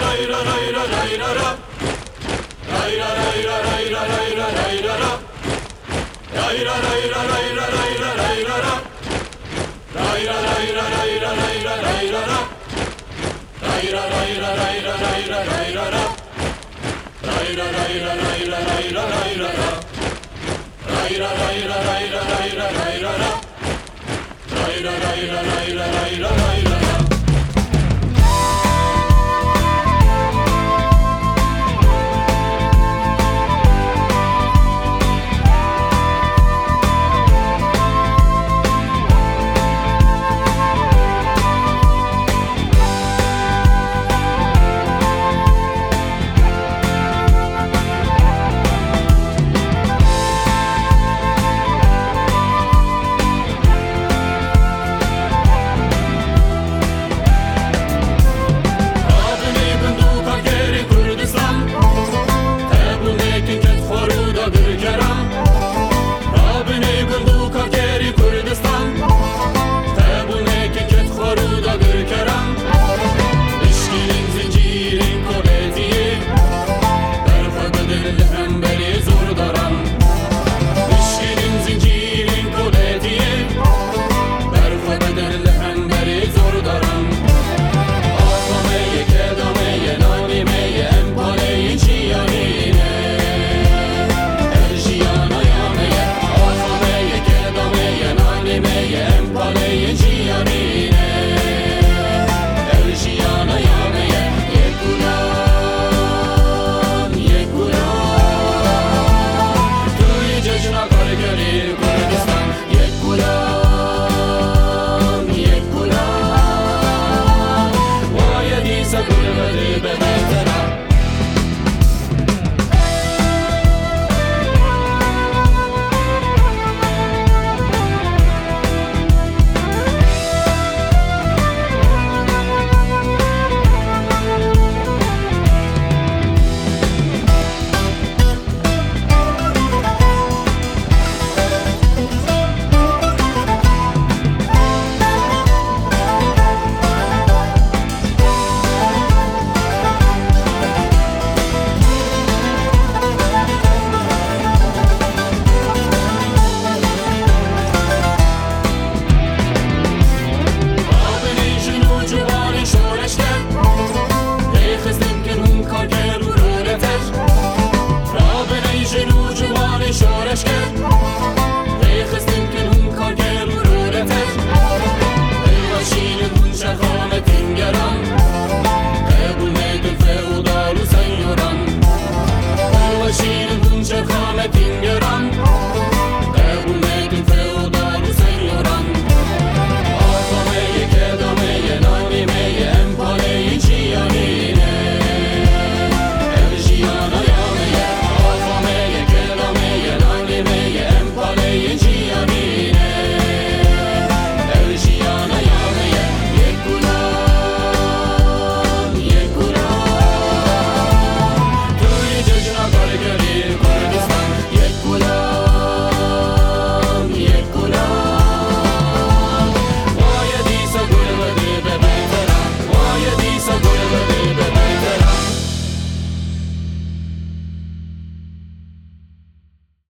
Ray,